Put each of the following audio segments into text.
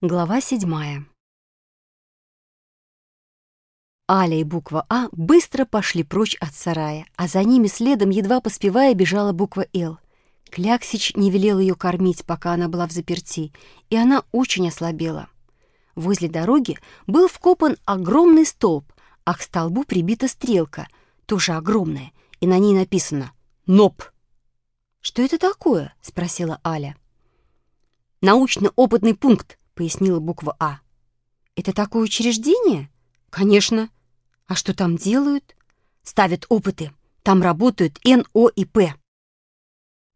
Глава седьмая. Аля и буква А быстро пошли прочь от сарая, а за ними следом, едва поспевая, бежала буква Л. Кляксич не велел ее кормить, пока она была в заперти, и она очень ослабела. Возле дороги был вкопан огромный столб, а к столбу прибита стрелка, тоже огромная, и на ней написано «НОП». «Что это такое?» — спросила Аля. «Научно-опытный пункт», пояснила буква А. «Это такое учреждение?» «Конечно. А что там делают?» «Ставят опыты. Там работают НО и П».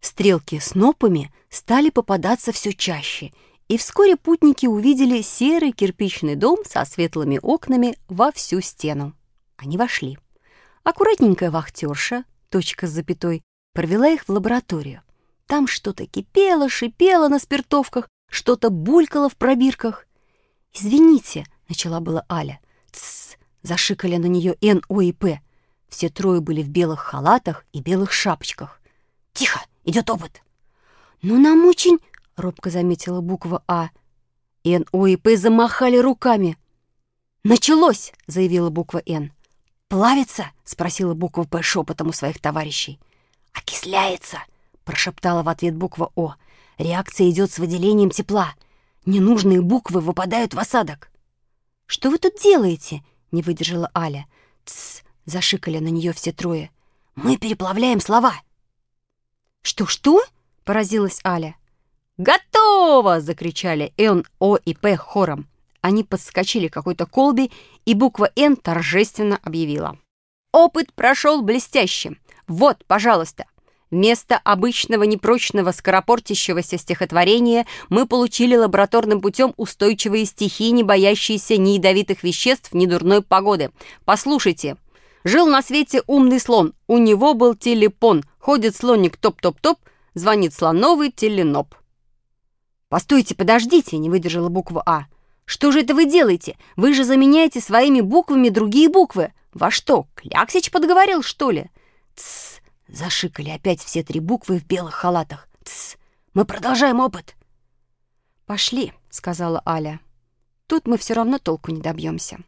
Стрелки с нопами стали попадаться все чаще, и вскоре путники увидели серый кирпичный дом со светлыми окнами во всю стену. Они вошли. Аккуратненькая вахтерша, точка с запятой, провела их в лабораторию. Там что-то кипело, шипело на спиртовках, что-то булькало в пробирках. «Извините», — начала была Аля. «Тссс», — зашикали на нее Н, О и П. Все трое были в белых халатах и белых шапочках. «Тихо, идет опыт!» «Ну, нам очень...» — робко заметила буква А. Н, О и П замахали руками. «Началось!» — заявила буква Н. «Плавится?» — спросила буква П шепотом у своих товарищей. «Окисляется!» — прошептала в ответ буква О. Реакция идет с выделением тепла. Ненужные буквы выпадают в осадок. «Что вы тут делаете?» — не выдержала Аля. «Тссс!» — зашикали на нее все трое. «Мы переплавляем слова!» «Что-что?» — поразилась Аля. «Готово!» — закричали Н, О и П хором. Они подскочили к какой-то колбе, и буква «Н» торжественно объявила. «Опыт прошел блестяще. Вот, пожалуйста, Вместо обычного непрочного скоропортящегося стихотворения мы получили лабораторным путем устойчивые стихи, не боящиеся ни ядовитых веществ, ни дурной погоды. Послушайте. Жил на свете умный слон, у него был телепон. Ходит слоник топ-топ-топ, звонит слоновый теленоп. «Постойте, подождите!» — не выдержала буква «А». «Что же это вы делаете? Вы же заменяете своими буквами другие буквы. Во что, Кляксич подговорил, что ли?» «Тссс!» Зашикали опять все три буквы в белых халатах. «Тсс! Мы продолжаем опыт!» «Пошли», — сказала Аля. «Тут мы все равно толку не добьемся».